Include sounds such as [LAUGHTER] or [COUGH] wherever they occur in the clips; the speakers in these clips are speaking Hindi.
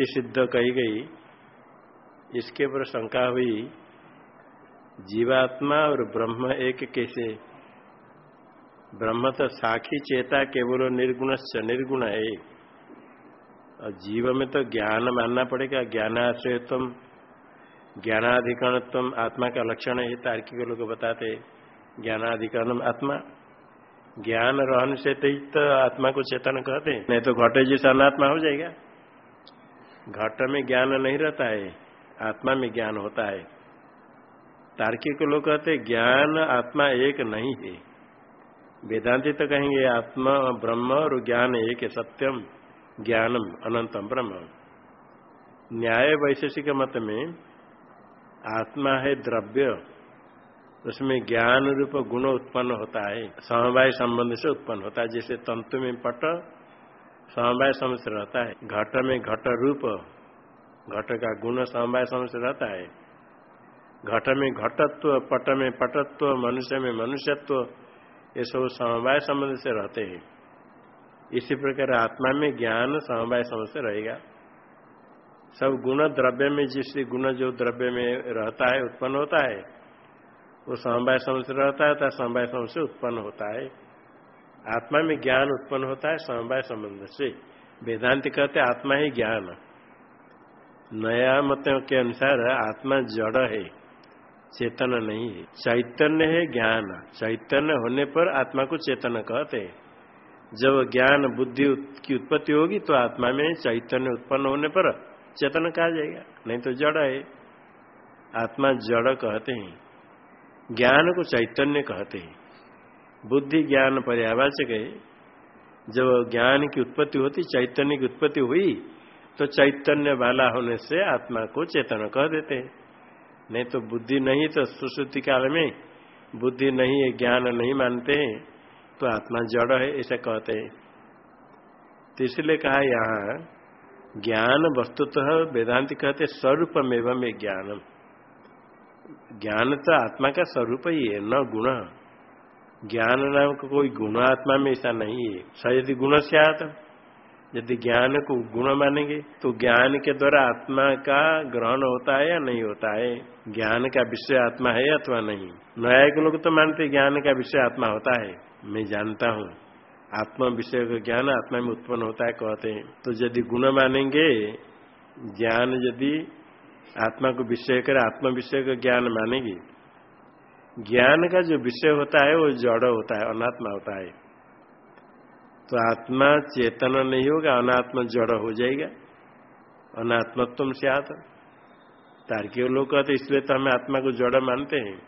उत्पत्ति सिद्ध कही गई इसके पर शंका हुई जीवात्मा और ब्रह्म एक कैसे? ब्रह्म तो साखी चेता केवल निर्गुण निर्गुण है और जीव में तो ज्ञान मानना पड़ेगा ज्ञानाश्रयत्व ज्ञानाधिकरणत्व आत्मा का लक्षण है तार्किक लोग बताते ज्ञानाधिकरण आत्मा। ज्ञान रहने से तो, तो आत्मा को चेतन कहते नहीं तो घटे जैसा अनात्मा हो जाएगा। घट में ज्ञान नहीं रहता है, आत्मा में ज्ञान होता है। तार्किक लोग कहते ज्ञान आत्मा एक नहीं है। वेदांति तो कहेंगे, आत्मा ब्रह्म और ज्ञान एक है, सत्यम, ज्ञानम, अनंतम ब्रह्म। न्याय वैशेषिक मत में आत्मा है द्रव्य, उसमें ज्ञान रूप गुण उत्पन्न होता है, समवाय संबंध से उत्पन्न होता है, जैसे तंतु में पट समवाय समझ रहता है। घट में घट रूप, घट का गुण समवाय समझ रहता है। घट में घटत्व, पट में पटत्व, मनुष्य में मनुष्यत्व, ये सब समवाय संबंध से रहते हैं। इसी प्रकार आत्मा में ज्ञान समवाय संबंध से रहेगा। सब गुण द्रव्य में, जिस गुण जो द्रव्य में रहता है, उत्पन्न होता है, वो समवाय समझ से रहता है, तथा समवाय समझ से उत्पन्न होता है। आत्मा में ज्ञान उत्पन्न होता है, समवाय संबंध से। वेदांत कहते आत्मा ही ज्ञान। नया मतों के अनुसार आत्मा जड़ है, चेतन नहीं है। चैतन्य है ज्ञान। चैतन्य होने पर आत्मा को चेतन कहते हैं। जब ज्ञान, बुद्धि की उत्पत्ति होगी तो आत्मा में चैतन्य उत्पन्न होने पर चेतन कहा जाएगा। नहीं तो जड़ है। आत्मा जड़ कहते हैं। ज्ञान को चैतन्य कहते हैं। बुद्धि ज्ञान पर्यावाचक है जब ज्ञान की उत्पत्ति होती, चैतन्य की उत्पत्ति हुई तो चैतन्य वाला होने से आत्मा को चेतन कह देते हैं। नहीं तो बुद्धि नहीं तो सुश्रुति काल में बुद्धि नहीं है ज्ञान नहीं मानते हैं तो आत्मा जड़ है ऐसा कहते हैं। तो इसलिए कहा यहाँ, ज्ञान वस्तुतः वेदांति कहते स्वरूप एवं ज्ञानम। ज्ञान तो आत्मा का स्वरूप ही है, न गुण। ज्ञान नाम का कोई गुण आत्मा में ऐसा नहीं है। शायद गुण से यदि ज्ञान को गुण मानेंगे तो ज्ञान के द्वारा आत्मा का ग्रहण होता है या नहीं होता है? ज्ञान का विषय आत्मा है अथवा नहीं? न्यायिक लोग तो मानते ज्ञान का विषय आत्मा होता है। मैं जानता हूँ। आत्मा विषय का ज्ञान आत्मा में उत्पन्न होता है, कहते हैं। तो यदि गुण मानेंगे, ज्ञान यदि आत्मा को विषय करे, आत्मा विषय का ज्ञान मानेगी ज्ञान का जो विषय होता है, वो जड़ होता है, अनात्मा होता है। तो आत्मा चेतन नहीं होगा, अनात्मा जड़ हो जाएगा। अनात्मत्व से आता तार्किक लोग कहते इसलिए तो हमें आत्मा को जड़ मानते हैं।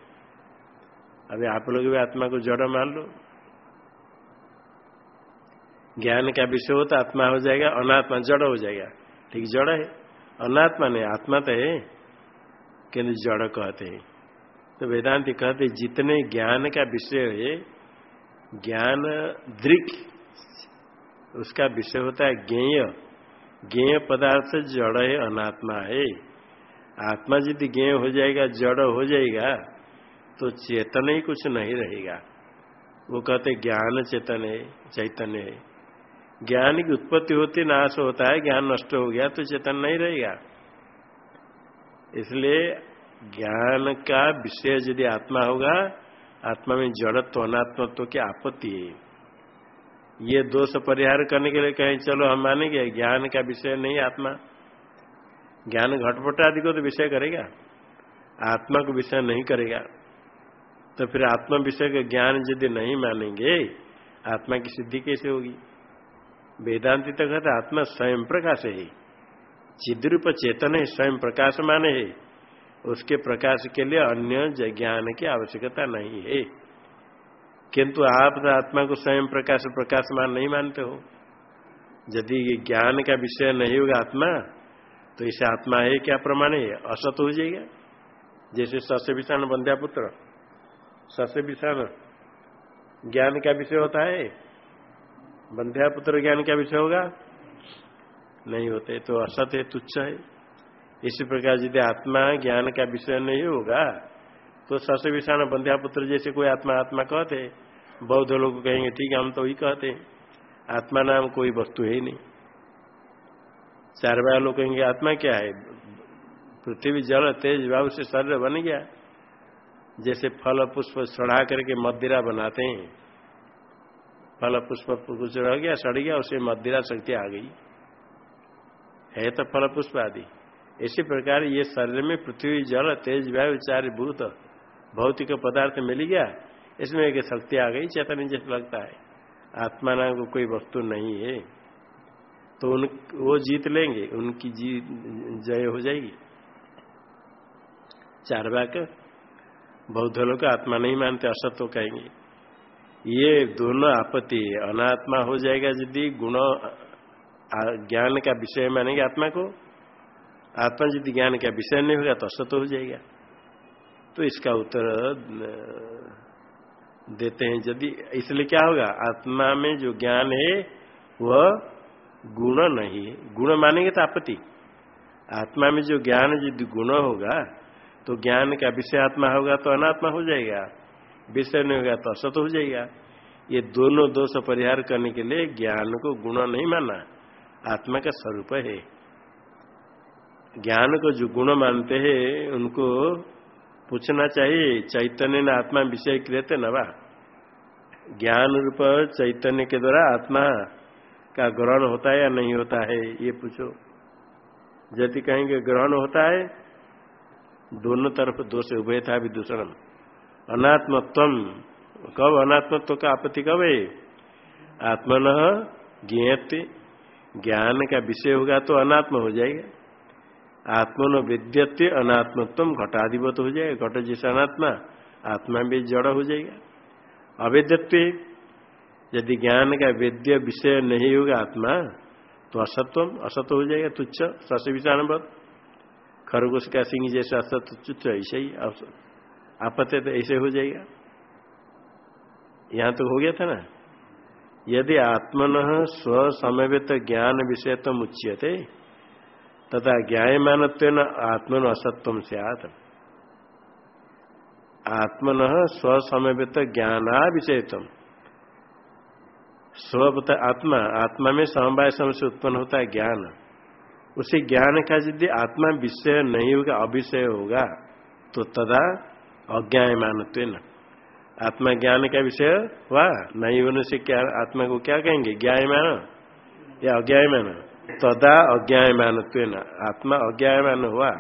अभी आप लोग भी आत्मा को जड़ मान लो। ज्ञान का विषय हो तो आत्मा हो जाएगा, अनात्मा जड़ हो जाएगा। ठीक, जड़ है। अनात्मा नहीं, आत्मा तो है। किन्तु जड़ कहते हैं। तो वेदांति कहते जितने ज्ञान का विषय है, ज्ञान दृक, उसका विषय होता है ज्ञेय। ज्ञेय पदार्थ जड़ है, अनात्मा है। आत्मा यदि ज्ञेय हो जाएगा, जड़ हो जाएगा तो चेतन ही कुछ नहीं रहेगा। वो कहते ज्ञान चेतन है, चैतन्य है। ज्ञान की उत्पत्ति होती, नाश होता है, ज्ञान नष्ट हो गया तो चेतन नहीं रहेगा। इसलिए ज्ञान का विषय यदि आत्मा होगा, आत्मा में जड़त्व, अनात्मत्व की आपत्ति है। ये दोष परिहार करने के लिए कहें, चलो हम मानेंगे, ज्ञान का विषय नहीं आत्मा। ज्ञान घटपट आदि को तो विषय करेगा। आत्मा को विषय नहीं करेगा। तो फिर आत्मा विषय का ज्ञान यदि नहीं मानेंगे, आत्मा की सिद्धि कैसे होगी? वेदांति तो कहते आत्मा स्वयं प्रकाश है। चिद्रूप चेतन है, स्वयं प्रकाश माने है। उसके प्रकाश के लिए अन्य ज्ञान की आवश्यकता नहीं है। किंतु आप तो आत्मा को स्वयं प्रकाश, प्रकाशमान नहीं मानते हो। यदि ज्ञान का विषय नहीं होगा आत्मा तो इसे आत्मा है क्या प्रमाण है? असत हो जाएगा। जैसे सस्य विषाण बंध्या पुत्र सस्य विषाण ज्ञान का विषय होता है। बंध्या पुत्र ज्ञान का विषय होगा? नहीं होते तो असत है, तुच्छ है। इसी प्रकार यदि आत्मा ज्ञान का विषय नहीं होगा तो सस विषाण बंध्या पुत्र जैसे कोई आत्मा आत्मा कहते, बौद्ध लोग कहेंगे, ठीक है, हम तो वही कहते आत्मा नाम कोई वस्तु है ही नहीं। चार बार लोग कहेंगे, आत्मा क्या है? पृथ्वी, जल, तेज, वायु से शरीर बन गया। जैसे फल, पुष्प सड़ा करके मदिरा बनाते हैं। फल, पुष्प कुछ रह गया, सड़ गया, उसे मदिरा शक्ति आ गई। है तो फल, पुष्प आदि। इसी प्रकार ये शरीर में पृथ्वी, जल, तेज वायु, चार भूत, भौतिक पदार्थ मिल गया। इसमें एक शक्ति आ गई, चेतन जैसे लगता है। आत्मा नाम को कोई वस्तु नहीं है। तो उन, वो जीत लेंगे, उनकी जीत, जय हो जाएगी। चार वाक बौद्ध लोग आत्मा नहीं मानते असत्व कहेंगे। ये दोनों आपत्ति अनात्मा हो जाएगा यदि गुण ज्ञान का विषय मानेंगे आत्मा को। आत्मा यदि ज्ञान का विषय नहीं होगा तो असत हो जाएगा। तो इसका उत्तर देते हैं यदि, इसलिए क्या होगा? आत्मा में जो ज्ञान है, वह गुण नहीं है। गुण मानेंगे तो आपत्ति। आत्मा में जो ज्ञान यदि गुण होगा तो ज्ञान का विषय आत्मा होगा तो अनात्मा हो जाएगा। विषय नहीं होगा तो असत हो जाएगा। ये दोनों दोष परिहार करने के लिए ज्ञान को गुण नहीं माना आत्मा का स्वरूप है। ज्ञान को जो गुण मानते हैं, उनको पूछना चाहिए, चैतन्य ने आत्मा विषय क्रियते नवा ज्ञान रूप चैतन्य के द्वारा आत्मा का ग्रहण होता है या नहीं होता है, ये पूछो। यदि कहेंगे ग्रहण होता है, दोनों तरफ़ दोष उभय था विदूषण अनात्मत्व कब अनात्मत्व का आपत्ति कब है? आत्मन ज्ञत ज्ञान का विषय होगा तो अनात्म हो जाएगा। आत्मन विद्यत्य अनात्मत्व घटाधिपत हो जाएगा। घट जैसे अनात्मा, आत्मा भी जड़ हो जाएगा। अवेद्यत्व यदि ज्ञान का वेद्य विषय नहीं होगा आत्मा तो असत्व, असत हो जाएगा, तुच्छ सस विषाणुवत खरगोश का सिंह जैसे असत, तुच्छ, ऐसे ही आपत्ति तो ऐसे हो जाएगा। यहाँ तो हो गया था ना? यदि आत्मन स्व समवेत ज्ञान विषय तो मुच्यते। तथा ज्ञायमान आत्मन असत्व से आत आत्मन स्व समवेत ज्ञाना विषयत्म स्वत आत्मा आत्मा में समवाय समय से उत्पन्न होता है ज्ञान। उसी ज्ञान का यदि आत्मा विषय नहीं होगा, अविषय होगा तो तदा अज्ञायमान आत्मा ज्ञान का विषय हुआ, नहीं होने से क्या आत्मा को क्या कहेंगे? ज्ञायमान या अज्ञायमान। तदा अज्ञायमान आत्मा अज्ञायमान हुआ।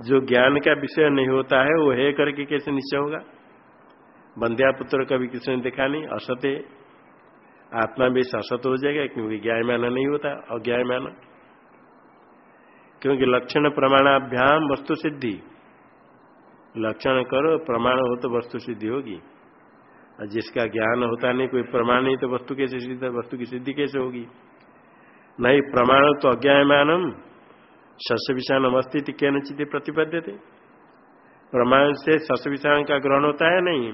जो ज्ञान का विषय नहीं होता है, वो है करके कैसे निश्चय होगा? बंध्या पुत्र कभी किसी ने देखा नहीं? असत्य आत्मा भी असत हो जाएगा, क्योंकि ज्ञायमान नहीं होता, अज्ञायमान। क्योंकि लक्षण प्रमाणाभ्याम वस्तु सिद्धि। लक्षण करो, प्रमाण हो तो वस्तु सिद्धि होगी। और जिसका ज्ञान होता नहीं, कोई प्रमाण नहीं तो वस्तु कैसे सिद्ध, वस्तु की सिद्धि कैसे होगी? नहीं प्रमाण तो अज्ञायमानम शस्य विषाण अस्तित्व क्या नचित प्रतिपद्य थे प्रमाण से शस्य विषाण का ग्रहण होता है नहीं?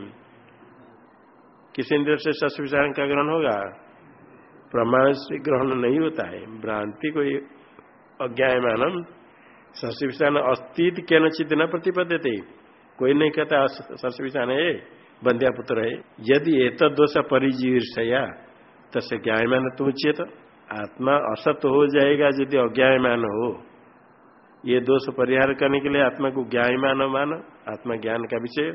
किस इंद्र से शस्त्र विचारण का ग्रहण होगा? प्रमाण से ग्रहण नहीं होता है। भ्रांति को अज्ञायमानम शस्त्र विचारण अस्तित्व क्या नचित न प्रतिपद्य कोई नहीं कहता शस्त्र विचारण है, बंध्या पुत्र है। यदि एक दोष परिजीर्षया तसे ज्ञायमान तो उचित आत्मा असत हो जाएगा यदि अज्ञायमान हो। ये दोष परिहार करने के लिए आत्मा को ज्ञायमान मान, आत्मा ज्ञान का विषय।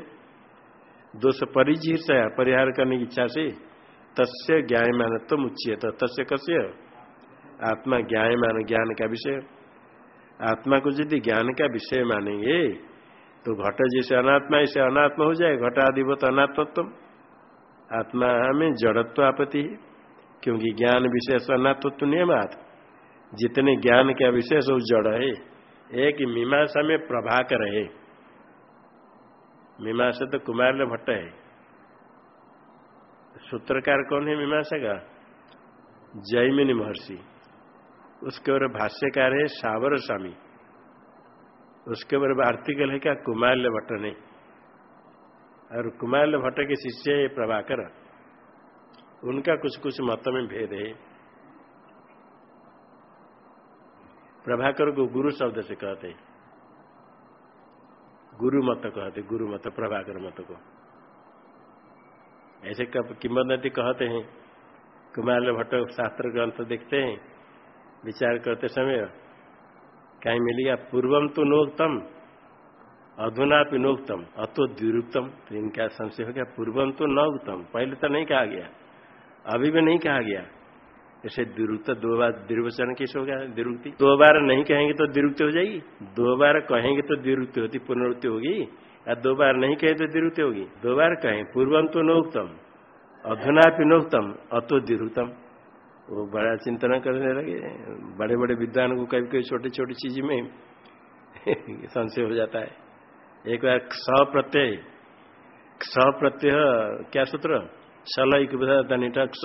दोष परिजीर्षया परिहार करने की इच्छा से तस्य ज्ञायमान तो मुच्यत। तस्य कस्य? आत्मा ज्ञायमान, ज्ञान का विषय। आत्मा को यदि ज्ञान का विषय मानेंगे तो घट जैसे अनात्मा, ऐसे अनात्मा हो जाए घट आदिवत अनात्मत्व। आत्मा में जड़त्व आपत्ति है। क्योंकि ज्ञान विशेष अनात्मत्व नियमात। जितने ज्ञान का विशेष सब जड़ है, एक मीमांसा में प्रभाकर है। मीमांसा तो कुमार भट्ट है। सूत्रकार कौन है मीमांसा का? जयमिनी महर्षि। उसके ऊपर भाष्यकार है सावर स्वामी। उसके ऊपर आर्टिकल है क्या? कुमार भट्ट ने। और कुमार भट्ट के शिष्य है प्रभाकर। उनका कुछ कुछ मत में भेद है। प्रभाकर को गुरु शब्द से कहते गुरु मत कहते, गुरु मत, प्रभाकर मत को। ऐसे किम्बदंती कहते हैं, कुमार भट्ट शास्त्र ग्रंथ देखते हैं, विचार करते समय, कहीं मिलेगा पूर्वम तो नोक्तम, अधुना भी नोक्तम, अतो द्विरुक्तम तो इनका संशय हो गया, पूर्वम तो न उत्तम पहले तो नहीं कहा गया। अभी भी नहीं कहा गया। ऐसे द्विरुक्त दो बार द्विवचन कैसे होगा? द्विरुक्ति दो बार नहीं कहेंगे तो द्विरुक्ति हो जाएगी। दो बार कहेंगे तो द्विरुक्ति होती, पुनरुक्ति होगी। या दो बार नहीं कहे तो द्विरुक्ति होगी। दो बार कहें पूर्वम तो नोक्तम, अधुना नोक्तम, अतो द्विरुक्तम वो बड़ा चिंतन करने लगे। बड़े बड़े विद्वान को कभी कभी छोटी छोटी चीज़ में [LAUGHS] संशय हो जाता है। एक बार क्ष प्रत्यय। क्ष प्रत्यय क्या सूत्र? सल एक क्ष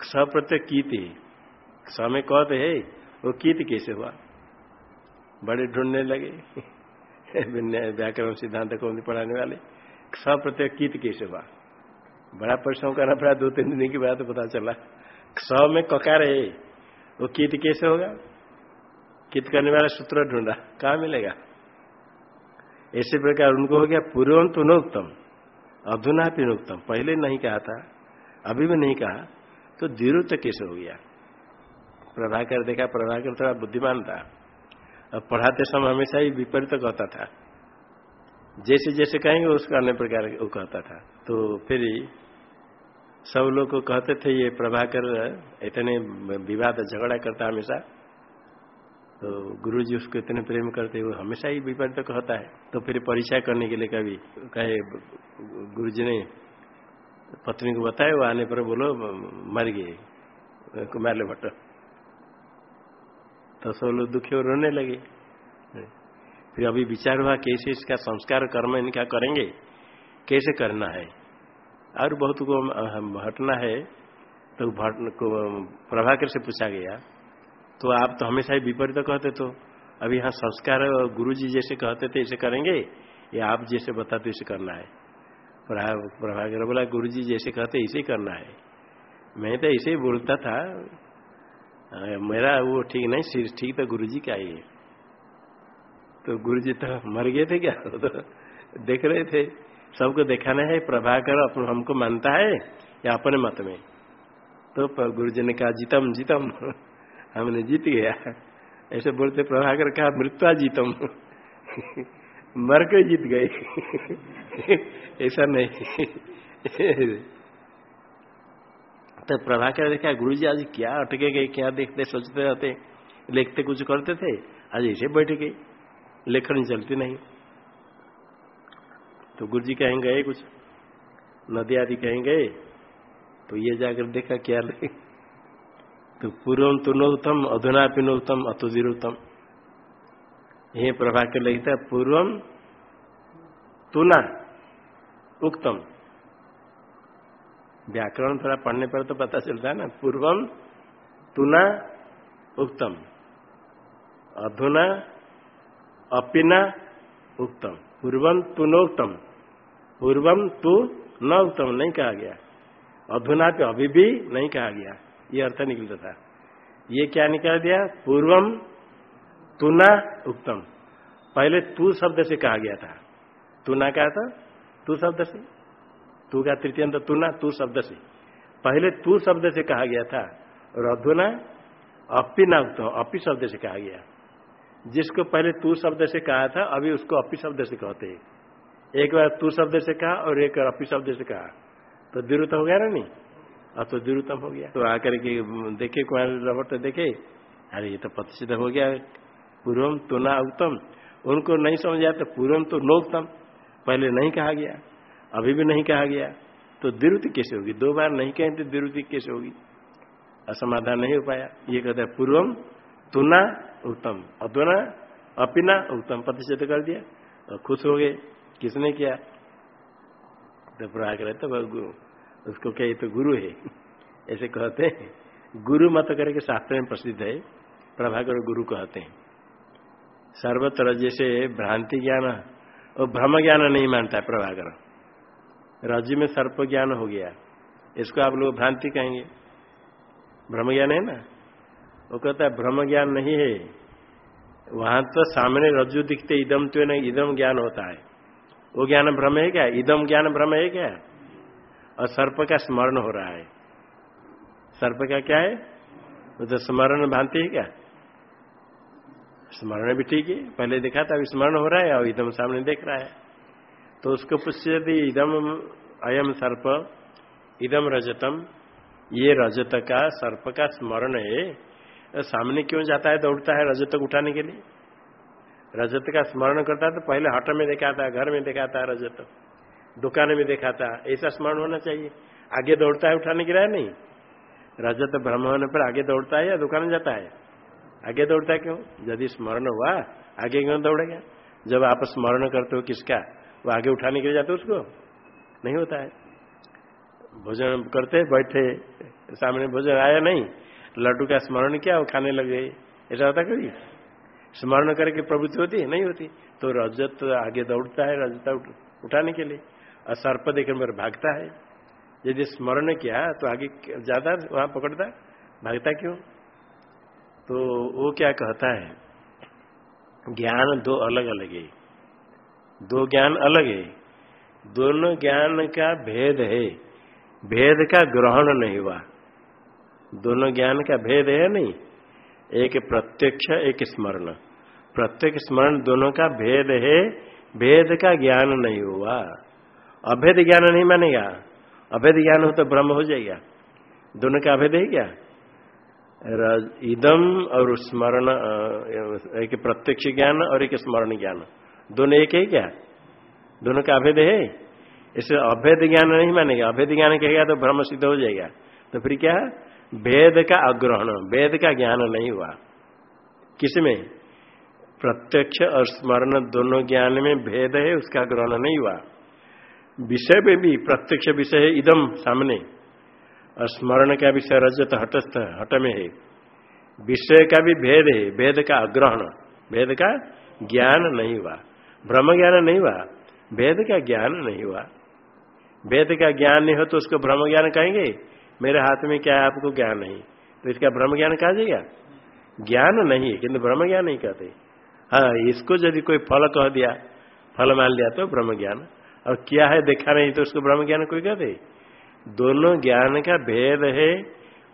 क्ष प्रत्यय कीत। क्ष में कहते है, वो कीत कैसे हुआ? बड़े ढूँढने लगे। [LAUGHS] व्याकरण सिद्धांत को पढ़ाने वाले। क्ष प्रत्यय कीत कैसे हुआ? बड़ा परिश्रम करना पड़ा, दो तीन दिन के बाद तो पता चला। स में ककार है। वो कित कैसे होगा? कित करने वाला सूत्र ढूंढा। कहा मिलेगा? ऐसे प्रकार उनको हो गया पूर्व तो नोक्तम अधुना भी नोक्तम पहले नहीं कहा था, अभी भी नहीं कहा तो द्विरुत कैसे हो गया? प्रभाकर देखा, प्रभाकर थोड़ा बुद्धिमान था। अब पढ़ाते समय हमेशा ही विपरीत कहता था। जैसे जैसे कहेंगे, उसका अन्य प्रकार वो कहता था। तो फिर सब लोग को कहते थे, ये प्रभाकर इतने विवाद, झगड़ा करता हमेशा। तो गुरु जी उसको इतने प्रेम करते वो हमेशा ही विपरीत कहता है। तो फिर परीक्षा करने के लिए कभी कहे गुरु जी ने, पत्नी को बताया, वो आने पर बोलो, मर गए कुमार भट्ट तो सब लोग दुखी और रोने लगे। फिर अभी विचार हुआ, कैसे इसका संस्कार कर्म इनका करेंगे, कैसे करना है? और बहुत को हटना है। तो प्रभाकर से पूछा गया तो आप तो हमेशा ही विपरीत कहते तो। अभी यहाँ संस्कार गुरु जी जैसे कहते थे ऐसे करेंगे? या आप जैसे बताते ऐसे करना है। प्रभाकर बोला गुरु जी जैसे कहते, इसे करना है। मैं तो ही बोलता था। मेरा वो ठीक नहीं, सिर ठीक तो गुरु जी क्या ही? तो गुरु जी तो मर गए थे क्या? [LAUGHS] तो देख रहे थे। सबको दिखाना है, प्रभाकर हमको मानता है, या अपने मत में। तो गुरु जी ने कहा, जीतम जीतम। [LAUGHS] हमने जीत गया। ऐसे बोलते प्रभाकर कहा मृत्यु जीतम। मर के जीत गए ऐसा नहीं। तो प्रभाकर देखा गुरु जी आज क्या अटके गए, क्या देखते, सोचते रहते, लिखते कुछ करते थे, आज ऐसे बैठ गए। लेखन चलती नहीं। तो गुरु जी कहीं गए कुछ नदी आदि कहीं गए तो ये जाकर देखा क्या लगे तो पूर्व तो नोत्तम अधुना पिनोत्तम अतुदिरोत्तम ये प्रभा के लिखता पूर्वम तुना उक्तम। व्याकरण थोड़ा पढ़ने पर तो पता चलता है ना पूर्वम तुना उक्तम। अधुना अपिना उक्तम। पूर्वम तु नोक्तम पूर्वम तु न उत्तम नहीं कहा गया। अधुना पे अभी भी नहीं कहा गया। ये अर्थ निकलता था। ये क्या निकाल दिया? पूर्वम तुना उत्तम पहले तू शब्द से कहा गया था। तुना कहा था? तू शब्द से? तू का तृतीय अंत तुना, तू शब्द से। पहले तू शब्द से कहा गया था और अधुना अपी ना उत्तम अपी शब्द से कहा गया। जिसको पहले तू शब्द से कहा था, अभी उसको अपी शब्द से कहते एक बार तू शब्द से कहा और एक बार अपी शब्द से कहा। तो द्विरुतम हो गया ना नहीं? अब तो द्विरुतम हो गया। तो आकर के देखे, कुमार रबट देखे, अरे ये तो प्रतिष्ठित हो गया। पूर्वम तो ना उत्तम। उनको नहीं समझ तो पूर्वम तो नोत्तम पहले नहीं कहा गया, अभी भी नहीं कहा गया। तो द्विरुति कैसे होगी? दो बार नहीं कहें तो द्विरुति कैसे होगी? असमाधान नहीं हो पाया। ये कहते हैं, पूर्वम तुना उत्तम। अधुना अपिना उत्तम। प्रतिशत कर दिया। और खुश हो गए। किसने किया? तो रहते तो उसको क्या तो गुरु है? ऐसे कहते हैं। गुरु मत करके शास्त्र में प्रसिद्ध है। प्रभाकर गुरु कहते हैं। सर्वत्र जैसे भ्रांति ज्ञान और भ्रम ज्ञान नहीं मानता है प्रभाकर। राज्य में सर्प ज्ञान हो गया। इसको आप लोग भ्रांति कहेंगे। भ्रम ज्ञान है ना? वो कहता है, भ्रम ज्ञान नहीं है। वहाँ तो सामने रज्जु दिखते, इदम तो नहीं इदम ज्ञान होता है। वो ज्ञान भ्रम है क्या? इदम ज्ञान भ्रम है क्या? और सर्प का स्मरण हो रहा है। सर्प का क्या है? वो तो स्मरण भांति है क्या? स्मरण भी ठीक है, पहले देखा था, अभी स्मरण हो रहा है और इधम सामने देख रहा है। तो उसको पूछ यदि इदम अयम सर्प, इदम रजतम, ये रजत का, सर्प का स्मरण है। तो सामने क्यों जाता है, दौड़ता है रजत उठाने के लिए? रजत का स्मरण करता है तो पहले हट में देखा था, घर में देखा था रजत। दुकान में देखा था, ऐसा स्मरण होना चाहिए। आगे दौड़ता है, उठाने लिए नहीं। रजत ब्रह्म होने पर आगे दौड़ता है या दुकान जाता है? आगे दौड़ता है क्यों? यदि स्मरण हुआ, आगे क्यों दौड़ेगा जब आप स्मरण करते हो किसका, वो आगे उठाने के लिए जाते उसको? नहीं होता है। भोजन करते, बैठे, सामने भोजन आया नहीं, लड्डू का स्मरण किया, वो खाने लग गए। ऐसा होता कभी? स्मरण करके प्रवृत्ति होती? है नहीं होती। तो रजत आगे दौड़ता है, रजत उठाने के लिए। और सर्प देखने पर भागता है। यदि स्मरण किया तो आगे ज़्यादा वहाँ पकड़ता। भागता क्यों? तो वो क्या कहता है? ज्ञान दो अलग अलग है। दो ज्ञान अलग है। दोनों ज्ञान का भेद है। भेद का ग्रहण नहीं हुआ। दोनों ज्ञान का भेद है नहीं? एक प्रत्यक्ष, एक स्मरण। प्रत्यक्ष स्मरण दोनों का भेद है। भेद का ज्ञान नहीं हुआ। अभेद ज्ञान नहीं मानेगा। अभेद ज्ञान हो तो ब्रह्म हो जाएगा। दोनों का अभेद है क्या? इदम और स्मरण एक प्रत्यक्ष ज्ञान और एक स्मरण ज्ञान। दोनों एक है क्या? दोनों का अभेद है? इसे अभेद ज्ञान नहीं मानेगा। अभेद ज्ञान कहेगा तो ब्रह्म सिद्ध हो जाएगा। तो फिर क्या? भेद का अग्रहण, वेद का ज्ञान नहीं हुआ। किसमें प्रत्यक्ष और स्मरण दोनों ज्ञान में भेद है, उसका ग्रहण नहीं हुआ। विषय में भी, प्रत्यक्ष विषय है, इदम सामने। और स्मरण का विषय रजत हटस्थ हट में है। विषय का भी भेद है, भेद का अग्रहण। भेद का ज्ञान नहीं हुआ। ब्रह्म ज्ञान नहीं हुआ। भेद का ज्ञान नहीं हुआ। वेद का ज्ञान नहीं हो तो उसको ब्रह्म ज्ञान कहेंगे? मेरे हाथ में क्या है, आपको ज्ञान नहीं। तो इसका ब्रह्म ज्ञान कहा जाएगा? ज्ञान नहीं है किन्तु ब्रह्म ज्ञान नहीं कहते। हाँ इसको यदि कोई फल कह दिया, फल मान लिया तो ब्रह्म ज्ञान और क्या है देखा नहीं तो उसको ब्रह्म ज्ञान कोई कहते? दोनों ज्ञान का भेद है,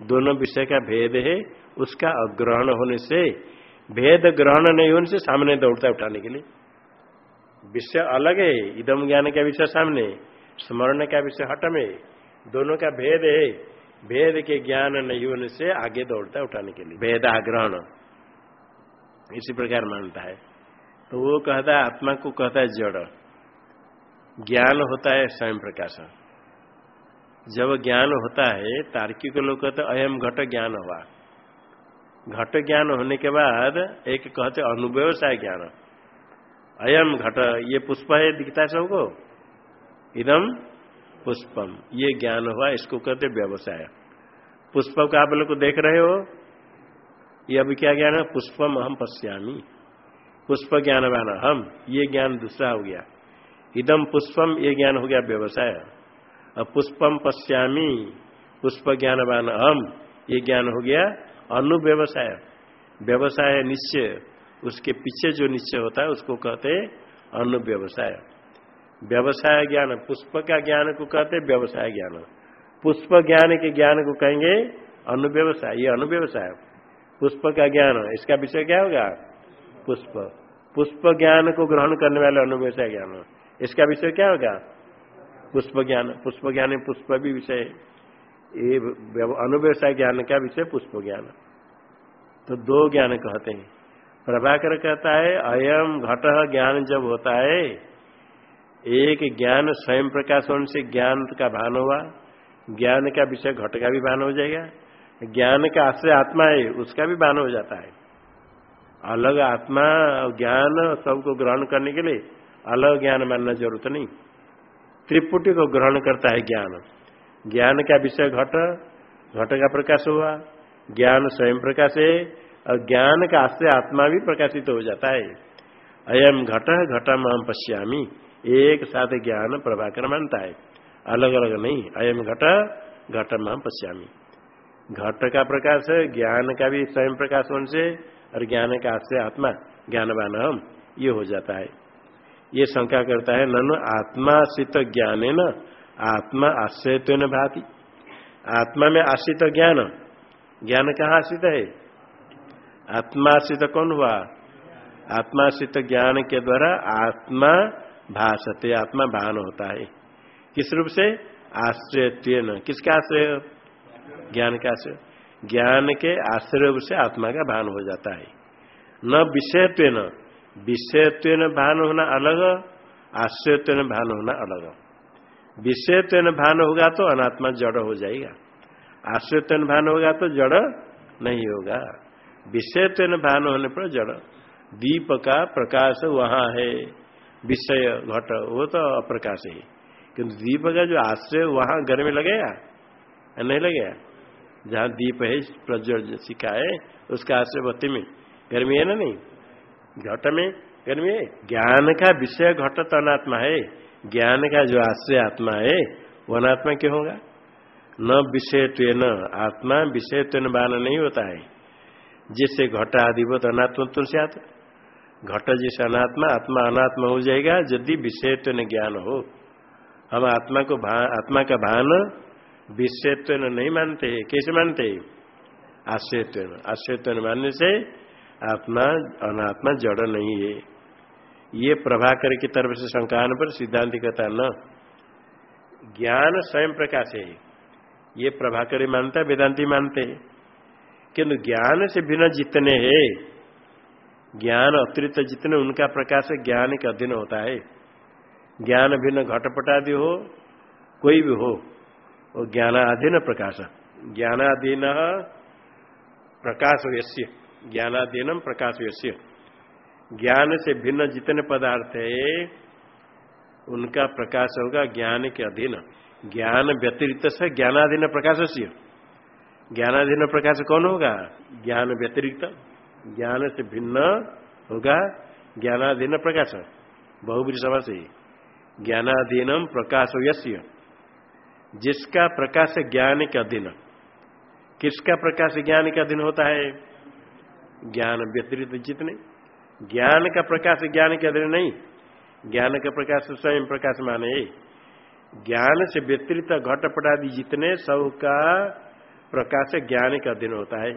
दोनों विषय का भेद है, उसका अग्रहण होने से, भेद ग्रहण नहीं होने से सामने दौड़ता उठाने के लिए। विषय अलग है, इदम ज्ञान का विषय सामने, स्मरण का विषय हट में दोनों का भेद है। भेद के ज्ञान नहीं होने से आगे दौड़ता उठाने के लिए। भेद आग्रहण इसी प्रकार मानता है। तो वो कहता है, आत्मा को कहता है जड़। ज्ञान होता है स्वयं प्रकाश। जब ज्ञान होता है, तार्किक लोग कहते अयम घट ज्ञान हुआ। घट ज्ञान होने के बाद एक कहते अनुव्यवसाय ज्ञान। अयम घट, ये पुष्प है, दिखता है सबको? इदम पुष्पम। ये ज्ञान हुआ, इसको कहते व्यवसाय। पुष्प का आप लोग को देख रहे हो? ये अभी क्या ज्ञान है? पुष्पम हम पश्यामी। पुष्प ज्ञानवान हम ये ज्ञान दूसरा हो गया। इदम पुष्पम ये ज्ञान हो गया व्यवसाय। और पुष्पम पश्यामी पुष्प ज्ञानवान हम ये ज्ञान हो गया अनुव्यवसाय। व्यवसाय निश्चय, उसके पीछे जो निश्चय होता है, उसको कहते अनुव्यवसाय। व्यवसाय ज्ञान, पुष्प का ज्ञान को कहते व्यवसाय ज्ञान। पुष्प ज्ञान के ज्ञान को कहेंगे अनुव्यवसाय, ये अनुव्यवसाय। पुष्प का ज्ञान, इसका विषय क्या होगा? पुष्प। पुष्प ज्ञान को ग्रहण करने वाले अनुव्यवसाय ज्ञान। इसका विषय क्या होगा? पुष्प ज्ञान। पुष्प ज्ञान पुष्प भी विषय ये अनुव्यवसाय ज्ञान का विषय पुष्प ज्ञान। तो दो ज्ञान कहते हैं। प्रभाकर कहता है, अयम घट ज्ञान जब होता है, एक ज्ञान स्वयं प्रकाश होने से ज्ञान का भान हुआ ज्ञान का विषय घट का भी भान हो जाएगा। ज्ञान का आश्रय आत्मा है, उसका भी भान हो जाता है। अलग आत्मा ज्ञान सबको ग्रहण करने के लिए अलग ज्ञान मानना ज़रूरत नहीं त्रिपुटी को ग्रहण करता है ज्ञान। ज्ञान का विषय घट घट का प्रकाश हुआ, ज्ञान स्वयं प्रकाश है, और ज्ञान का आश्रय आत्मा भी प्रकाशित हो जाता है। अयम घट, घटम हम पश्यामी, एक साथ ज्ञान प्रभाकर मानता है। अलग अलग नहीं अयम घट, घटम हम पश्यामी। घट का प्रकाश है ज्ञान का भी स्वयं प्रकाश होने से, और ज्ञान का आश्रय आत्मा, ज्ञानवान हम ये हो जाता है। ये शंका करता है, ननु आत्मा आश्रित ज्ञान है न आत्मा आश्रय न भाती। आत्मा में आश्रित ज्ञान ज्ञान कहाँ आश्रित है? आत्माश्रित कौन हुआ? आत्माश्रित ज्ञान के द्वारा आत्मा भाषते आत्मा भान होता है। किस रूप से? आश्रय किसका आश्रय? ज्ञान का आश्रय। ज्ञान के आश्रय से आत्मा का भान हो जाता है। न विषयत्व विषयत्व भान होना अलग आश्रयत्व भान होना अलग। विषयत्व भान होगा तो अनात्मा जड़ हो जाएगा। आश्रयत्व भान होगा तो जड़ नहीं होगा। विषयत्व भान होने पर जड़। दीप का प्रकाश वहाँ है। विषय घट, वो तो अप्रकाश है। किंतु दीप का जो आश्रय वहाँ घर में लगेगा? नहीं लगेगा। जहाँ दीप है, प्रज्वल सिखा है, उसका आश्रय बत्ती में। गर्मी है ना नहीं? घट में गर्मी है ज्ञान का विषय घट तो अनात्मा है ज्ञान का जो आश्रय आत्मा है वो अनात्मा क्यों होगा? न विषय न आत्मा विषय बान नहीं होता है। जिससे घट आदि वो अनात्म से आता घट जैसे अनात्मा, आत्मा अनात्मा हो जाएगा, यदि विषयत्व न ज्ञान हो। हम आत्मा को आत्मा का भान विषयत्व नहीं मानते है। कैसे मानते आश्रयत्व आश्रयत्व मानने से आत्मा, अनात्मा जड़ नहीं है। ये प्रभाकर की तरफ़ से संकान पर सिद्धांत कहता न। ज्ञान स्वयं प्रकाश है। ये प्रभाकर मानता वेदांति मानते किन्तु ज्ञान से बिना जितने हैं, ज्ञान अतिरिक्त जितने, उनका प्रकाश ज्ञान के अधीन होता है। ज्ञान भिन्न घटपटादि हो, कोई भी हो, वो ज्ञानाधीन प्रकाश। ज्ञानाधीन प्रकाश यश्य ज्ञानाधीनम प्रकाश यश्य ज्ञान से भिन्न जितने पदार्थ है, उनका प्रकाश होगा ज्ञान के अधीन। ज्ञान व्यतिरिक्त से ज्ञानाधीन प्रकाश से ज्ञानाधीन प्रकाश कौन होगा? ज्ञान व्यतिरिक्त। ज्ञान से भिन्न होगा ज्ञानाधीन प्रकाश। बहुबरी सभा से ज्ञानाधीनम प्रकाश यश्य जिसका प्रकाश ज्ञान के अधीन। किसका प्रकाश ज्ञान के अधीन होता है? ज्ञान व्यतिरिक्त जितने ज्ञान का प्रकाश ज्ञान के अधीन नहीं। ज्ञान का प्रकाश स्वयं प्रकाश माने। ज्ञान से व्यतिरिक्त घटपटादि जितने सबका प्रकाश ज्ञान के अधीन होता है।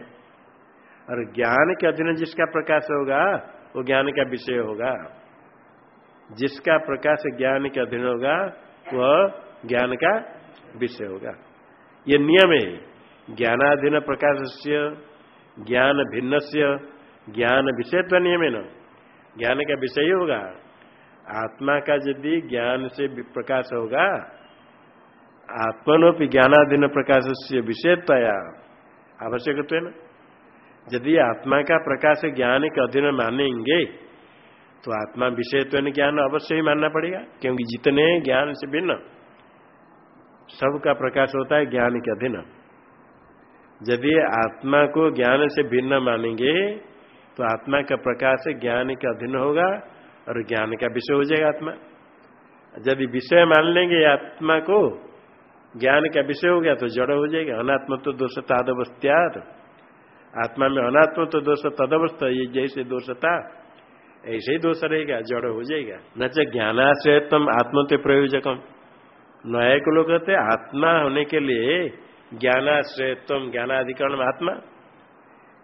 और ज्ञान के अधीन जिसका प्रकाश होगा, वो ज्ञान का विषय होगा। जिसका प्रकाश ज्ञान के अधीन होगा वह ज्ञान का विषय होगा। ये नियम है। ज्ञानाधीन प्रकाश से ज्ञान भिन्न से ज्ञान विषयत्व नियम ज्ञान का विषय होगा, आत्मा का यदि ज्ञान से प्रकाश होगा, आत्मनोपि ज्ञानाधीन प्रकाश से विषयत्वया आवश्यक है यदि आत्मा का प्रकाश ज्ञान के अधीन मानेंगे तो आत्मा विषय तो ज्ञान अवश्य ही मानना पड़ेगा, क्योंकि जितने ज्ञान से भिन्न सबका प्रकाश होता है ज्ञान के अधीन। यदि आत्मा को ज्ञान से भिन्न मानेंगे तो आत्मा का प्रकाश ज्ञान के अधीन होगा और ज्ञान का विषय हो जाएगा आत्मा। यदि विषय मान लेंगे आत्मा को, ज्ञान का विषय हो गया तो जड़ हो जाएगा। अनात्म तो दोष तादवस्थ्यात आत्मा में अनात्म तो दोष तदवस्थ ये जैसे दोष था, ऐसे ही दोष रहेगा, जड़ हो जाएगा। न च आत्म आत्मत्व प्रयोजकम। न्यायिक लोग कहते आत्मा होने के लिए ज्ञानाश्रयत्व ज्ञानाधिकरण आत्मा।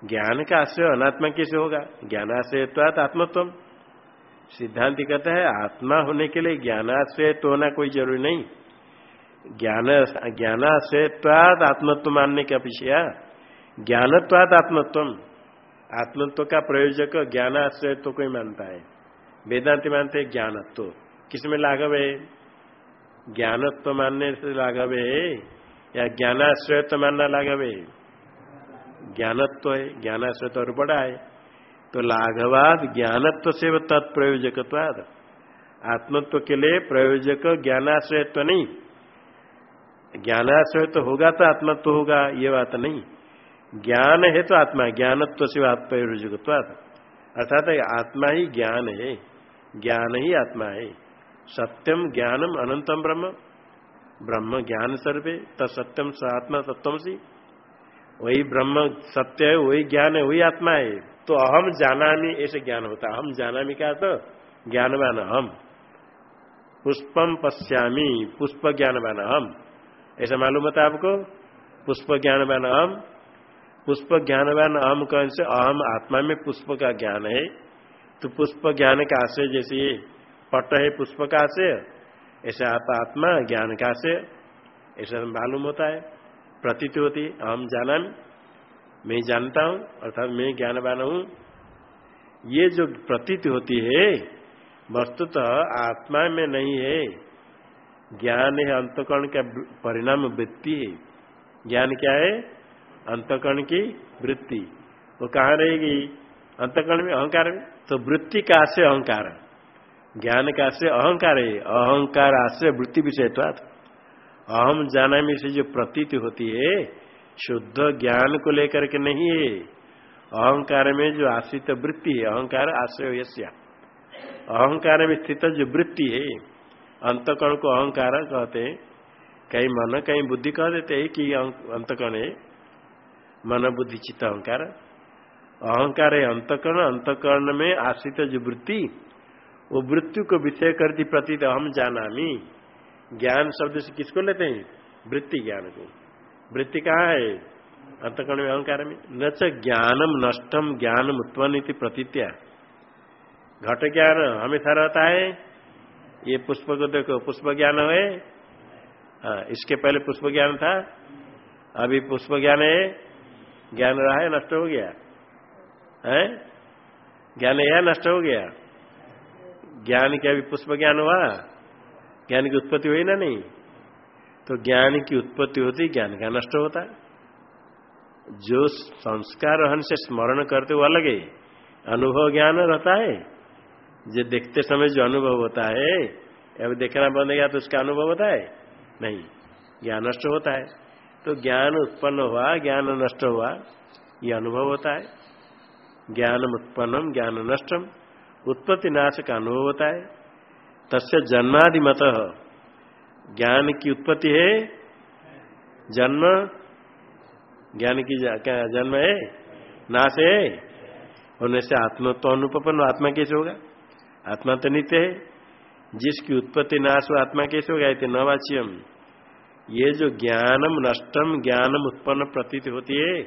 ज्ञान का आश्रय अनात्मा कैसे होगा। ज्ञानाश्रयत्वात आत्मत्व। सिद्धांत कहता है, आत्मा होने के लिए ज्ञानाश्रय तो होना कोई ज़रूरी नहीं। ज्ञान ज्ञानाश्रयत्वाद आत्मत्व मानने का अपेक्षा ज्ञानत्वाद आत्मत्व। आत्मत्व का प्रयोजक ज्ञान ज्ञानाश्रय तो कोई मानता है। वेदांत मानते हैं ज्ञानत्व। किसमें लाघव है? ज्ञानत्व मानने से लाघव है। या ज्ञानाश्रय तो मानना लाघव ज्ञानत्व है ज्ञानाश्रय तो और बड़ा है। तो लाघवाद, ज्ञानत्व से तत्प्रयोजकवाद आत्मत्व के लिए प्रयोजक ज्ञानाश्रय तो नहीं। ज्ञानाश्रय तो होगा तो आत्मत्व होगा, ये बात नहीं। ज्ञान है तो आत्मा, ज्ञानत्व से आत्मरुजुगत्वाद अर्थात आत्मा ही ज्ञान है, ज्ञान ही आत्मा है। सत्यम ज्ञानम अनंतम ब्रह्म। ब्रह्म ज्ञान सर्वे तत्सत्यम स आत्मा तत्व सी वही ब्रह्म सत्य है, वही ज्ञान है, वही आत्मा है। तो अहम जानामी, ऐसे ज्ञान होता है। हम जानामी क्या तो ज्ञानवान हम पुष्पम पश्यामी, पुष्प ज्ञानवान हम ऐसा मालूम होता आपको? पुष्प ज्ञानवान हम पुष्प ज्ञानवान अहम कौन से? अहम आत्मा में पुष्प का ज्ञान है। तो पुष्प ज्ञान का आशय जैसे पट है, पुष्प का आशय। ऐसे आप आत्मा ज्ञान का से ऐसा मालूम होता है। प्रतीत होती हम जाना मैं जानता हूँ, अर्थात मैं ज्ञानवान हूँ। ये जो प्रतीत होती है, वस्तुतः आत्मा में नहीं है। ज्ञान है अंतकरण का परिणाम वृत्ति है। ज्ञान क्या है? अंतकरण की वृत्ति। वो कहाँ रहेगी? अंतकरण में, अहंकार में। तो वृत्ति का से अहंकार ज्ञान का आश्रय अहंकार है अहंकार आश्रय वृत्ति विषय तो अहम जाना में से जो प्रतीति होती है, शुद्ध ज्ञान को लेकर के नहीं है। अहंकार में जो आश्रित वृत्ति है, अहंकार आश्रय अहंकार में स्थित जो वृत्ति है, अंतकरण को अहंकार कहते हैं। कहीं मन, कहीं बुद्धि कह देते हैं कि अंतकरण है। मन, बुद्धि, चित्त, अहंकार। अहंकार है अंतकरण अंतकरण में आश्रित जो वृत्ति वो वृत्ति को विषय करती प्रतीत, हम जाना ज्ञान शब्द से किसको लेते हैं? वृत्ति ज्ञान को। वृत्ति कहाँ है? अंतकरण में अहंकार में। न च ज्ञानम नष्टम ज्ञानम उत्पन्न प्रतीत्या। घट ज्ञान हमेशा रहता है। ये पुष्प को देखो, पुष्प ज्ञान है। हाँ इसके पहले पुष्प ज्ञान था। अभी पुष्प ज्ञान है। ज्ञान रहा है, नष्ट हो गया। है? ज्ञान है नष्ट हो गया? ज्ञान के अभी पुष्प ज्ञान हुआ? ज्ञान की उत्पत्ति हुई ना नहीं? तो ज्ञान की उत्पत्ति होती, ज्ञान का नष्ट होता जो संस्कार रहन से स्मरण करते वो अलग है। अनुभव ज्ञान रहता है। जो देखते समय जो अनुभव होता है, अब देखना बंद गया तो उसका अनुभव होता है? नहीं। ज्ञान नष्ट होता है। तो ज्ञान उत्पन्न हुआ, ज्ञान नष्ट हुआ, ये अनुभव होता है। ज्ञान उत्पन्नम, ज्ञान नष्टम। उत्पत्ति नाश का अनुभव होता है। तस्य जन्मादि मत ज्ञान की उत्पत्ति है। जन्म, ज्ञान की क्या जन्म है? नाश है। होने से आत्म तो अनुपन्न आत्मा कैसे होगा? आत्मा तो नित्य है। जिसकी उत्पत्ति नाश हो, आत्मा कैसे हो गया थे नवाच्यम। ये जो ज्ञानम नष्टम, ज्ञानम उत्पन्न प्रतीत होती है।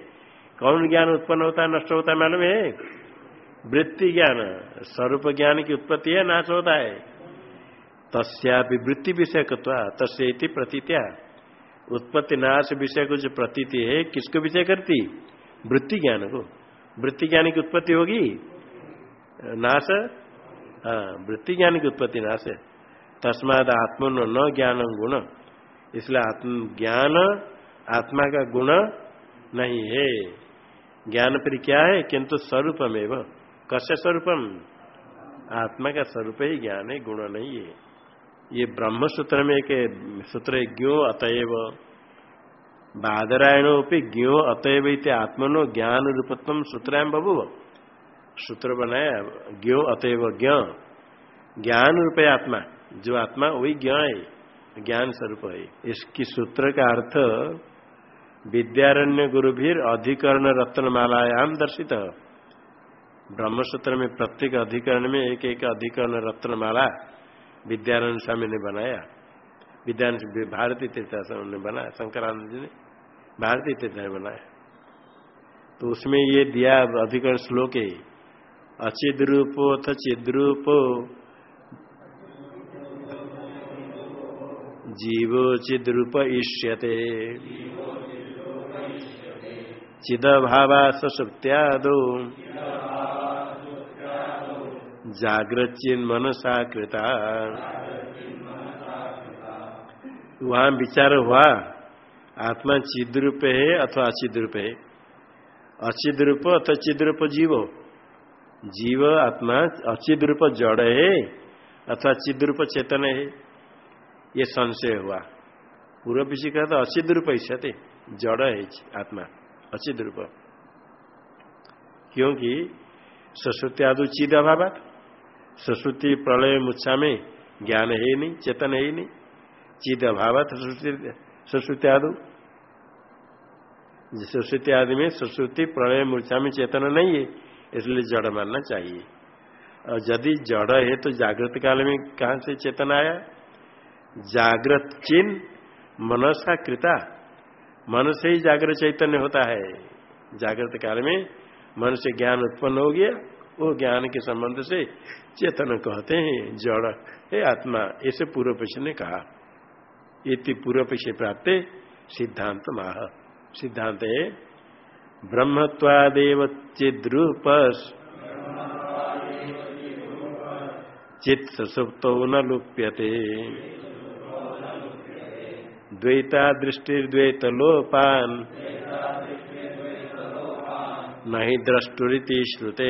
कौन ज्ञान उत्पन्न होता है, नष्ट होता है, मालूम है? वृत्ति ज्ञान। स्वरूप ज्ञान की उत्पत्ति है, नाश होता है। तस्या वृत्ति विषय तस्य प्रतीत्या। उत्पत्ति नाश विषय को जो प्रतीति है, किसको विषय करती? वृत्ति ज्ञान को। वृत्ति ज्ञान की उत्पत्ति होगी? नाश? हाँ वृत्ति ज्ञान की उत्पत्ति नाश है। तस्माद आत्म न ज्ञान गुण। इसलिए आत्म ज्ञान आत्मा का गुण नहीं है। ज्ञान फिर क्या है? किंतु स्वरूपम एवं कस्य स्वरूपम आत्मा का स्वरूप ही ज्ञान है, गुण नहीं है। ये ब्रह्म सूत्र में एक सूत्र है, ज्ञो अतएव। बादरायणोपि ज्ञो अतएव इत आत्मनो ज्ञान रूपत्व सूत्रायम बबू सूत्र बनाया, ज्ञो अतएव ज्ञ। ज्ञान रूप आत्मा। जो आत्मा, वही ज्ञ है, ज्ञान स्वरूप है। इसकी सूत्र का अर्थ, विद्यारण्य गुरुभीर अधिकरण रत्नमालायाम दर्शित। ब्रह्मसूत्र में प्रत्येक अधिकरण में एक एक अधिकरण रत्नमाला विद्यारण्य स्वामी ने बनाया। विद्यारण भारतीय तीर्थ ने बनाया, शंकरानंद जी ने भारतीय तीर्थ ने बनाया। तो उसमें ये दिया अधिकरण श्लोक है अचिद अचिद्रूपोथ चिद्रूपो जीवो चिद्रूप इष्यते। चिदभावा सुप्त्यादो जागृचिन मनसा कृता। वहाँ विचार हुआ, आत्मा चिद रूप है अथवा अचिद रूप है? अचिद रूप अथवा चिद रूप जीव? जीव, आत्मा अचिद रूप जड़ है अथवा चिद रूप चेतन है? ये संशय हुआ। पूर्व पीछे कहा था अचिद रूप ऐसे जड़ है आत्मा अचिद रूप क्योंकि सरस्वती आदि चिद अभाव सरस्वती प्रलय मुच्छा में ज्ञान है ही नहीं, चेतन है ही नहीं। चिद अभाव सरस्वती आदि। सरस्वती आदि में सरस्वती प्रलय मूर्छा में चेतन नहीं है, इसलिए जड़ मानना चाहिए। और यदि जड़ है तो जागृत काल में कहा से चेतन आया? जागृत चिन्ह, मनसा कृता। मन से ही जागृत चैतन्य होता है। जागृत काल में मन से ज्ञान उत्पन्न हो गया वो ज्ञान के संबंध से चेतन कहते हैं, जड़। है आत्मा, ऐसे पूर्व पक्ष ने कहा। ये पूर्व पक्ष प्राप्त सिद्धांत माह। सिद्धांत है ब्रह्मत्वादेव चिद्रूप चित्त सुप्त न लुप्यते। द्वैता दृष्टिर्द्वैत लोपान नहीं द्रष्टुरीति श्रुते।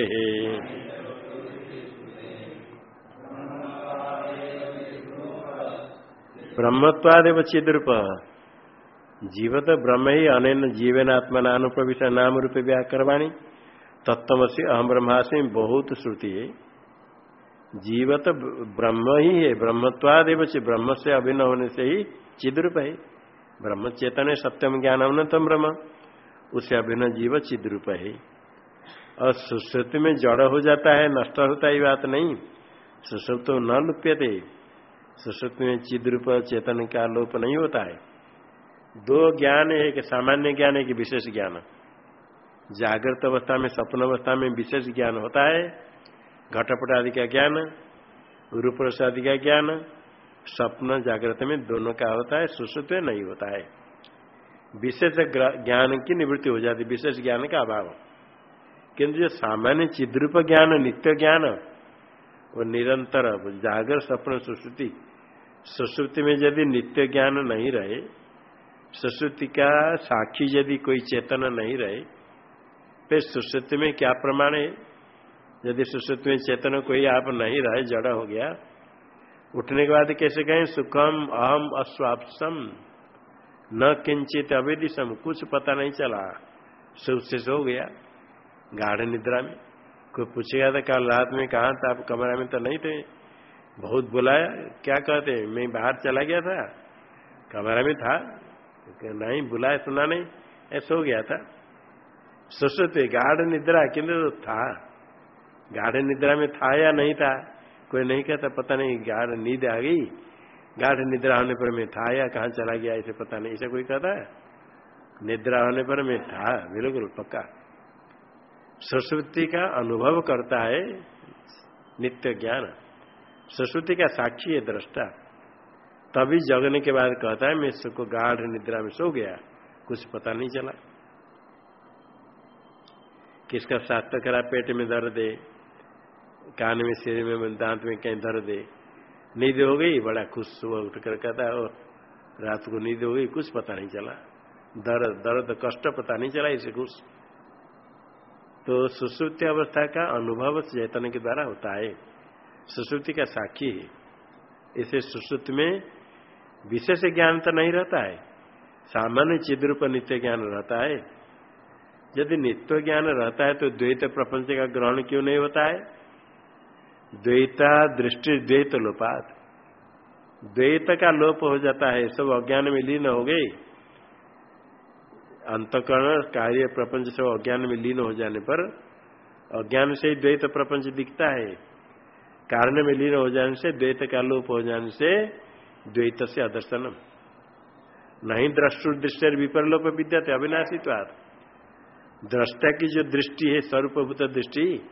ब्रह्मत्वादेव चिद्रूप जीव तो ब्रह्म ही अन जीवन आत्मा नानुप्रविश नाम रूप व्याकरवाणी। तत्व से अहम ब्रह्मास्मि बहुत श्रुति। है जीव तो ब्रह्म ही है ब्रह्मत्वादेव ब्रह्म से अभिन्न होने से ही चिद्रूप। है ब्रह्म चेतन है सत्यम ज्ञान अवनतम ब्रह्म। उसे अभिन्न जीव चिद रूप है और सुश्रुति में जड़ हो जाता है, नष्ट होता है बात नहीं। सुश्रुत तो न लुप्यते। सुश्रुति में चिद रूप चेतन का लोप नहीं होता है। दो ज्ञान है कि सामान्य ज्ञान है कि विशेष ज्ञान। जागृत अवस्था में स्वप्न अवस्था में विशेष ज्ञान होता है। घटपट आदि का ज्ञान, रूप आदि का ज्ञान स्वप्न जागृत में दोनों का होता है, सुश्रुत नहीं होता है। विशेष ज्ञान की निवृत्ति हो जाती, विशेष ज्ञान का अभाव। किंतु जो सामान्य चिद्रूप ज्ञान, नित्य ज्ञान, वो निरंतर जागर सपन सुश्रुति। सुश्रुति में यदि नित्य ज्ञान नहीं रहे, सुश्रुति का साक्षी यदि कोई चेतन नहीं रहे फिर सुश्रुति में क्या प्रमाण है? यदि सुश्रुति में चेतन कोई आप नहीं रहे, जड़ा हो गया, उठने के बाद कैसे कहें, सुखम अहम अस्वापसम। न किंचित अविदिशम, कुछ पता नहीं चला। सुख से गया, गाढ़ निद्रा में। कोई पूछेगा था कल रात में कहा था? आप कमरा में तो नहीं थे। बहुत बुलाया, क्या कहते? मैं बाहर चला गया था। कमरा में था। नहीं, बुलाया सुना नहीं। ऐसा हो गया था। सुश्रुति, गाढ़ निद्रा किन्तु तो था। गाढ़ निद्रा में था या नहीं था? कोई नहीं कहता, पता नहीं, गाढ़ नींद आ गई। गाढ़ निद्रा होने पर मैं था या कहा चला गया ऐसे पता नहीं। ऐसा कोई कहता है? निद्रा होने पर मैं था, बिल्कुल पक्का। सरस्वती का अनुभव करता है नित्य ज्ञान। सरस्वती का साक्षी है दृष्टा। तभी जगने के बाद कहता है, मैं इसको गाढ़ निद्रा में सो गया, कुछ पता नहीं चला। किसका शास्त्र करा, पेट में दर्द है, कान में, सिर में, दांत में कहीं दर्द है। नींद हो गई, बड़ा खुश सुबह उठ कर कहता है रात को नींद हो गई, कुछ पता नहीं चला। दर्द दर्द, कष्ट पता नहीं चला इसे कुछ। तो सुश्रुति अवस्था का अनुभव चेतन के द्वारा होता है। सुश्रुति का साक्षी है। इसे सुश्रुति में विशेष ज्ञान तो नहीं रहता है। सामान्य चिद्रूप नित्य ज्ञान रहता है। यदि नित्य ज्ञान रहता है तो द्वैत प्रपंच का ग्रहण क्यों नहीं होता है? द्वैता दृष्टि द्वैत लोपात। द्वैत का लोप हो जाता है, सब अज्ञान में लीन हो गए अंतकरण, कार्य, प्रपंच सब अज्ञान में लीन हो जाने पर अज्ञान से ही द्वैत प्रपंच दिखता है। कारण में लीन हो जाने से, द्वैत का लोप हो जाने से द्वैत से अदर्शनम। नहीं द्रष्टु दृष्टि विपरलोप विद्या अविनाशित्वाद दृष्टा की जो दृष्टि है, स्वरूपभूत दृष्टि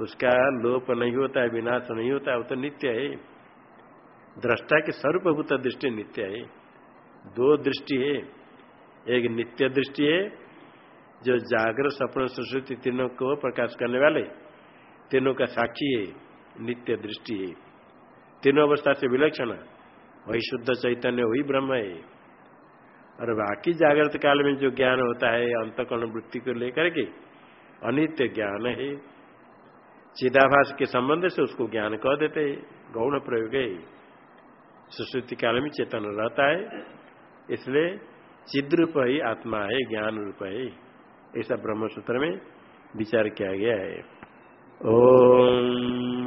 उसका लोप नहीं होता है, विनाश नहीं होता है, वो तो नित्य है। दृष्टा के स्वरूपभूत दृष्टि नित्य है। दो दृष्टि है। एक नित्य दृष्टि है, जो जागृत, सपन, सुश्रुति तीनों को प्रकाश करने वाले तीनों का साक्षी है। नित्य दृष्टि है। तीनों अवस्था से विलक्षण, वही शुद्ध चैतन्य, वही ब्रह्म है। और बाकी जागृत काल में जो ज्ञान होता है, अंतकरण वृत्ति को लेकर के अनित्य ज्ञान है। चिदाभास के संबंध से उसको ज्ञान कह देते, गौण प्रयोग। है सुश्रुति काल में चेतन रहता है, इसलिए चिद रूप ही आत्मा है ज्ञान रूप है ऐसा ब्रह्म सूत्र में विचार किया गया है। ओम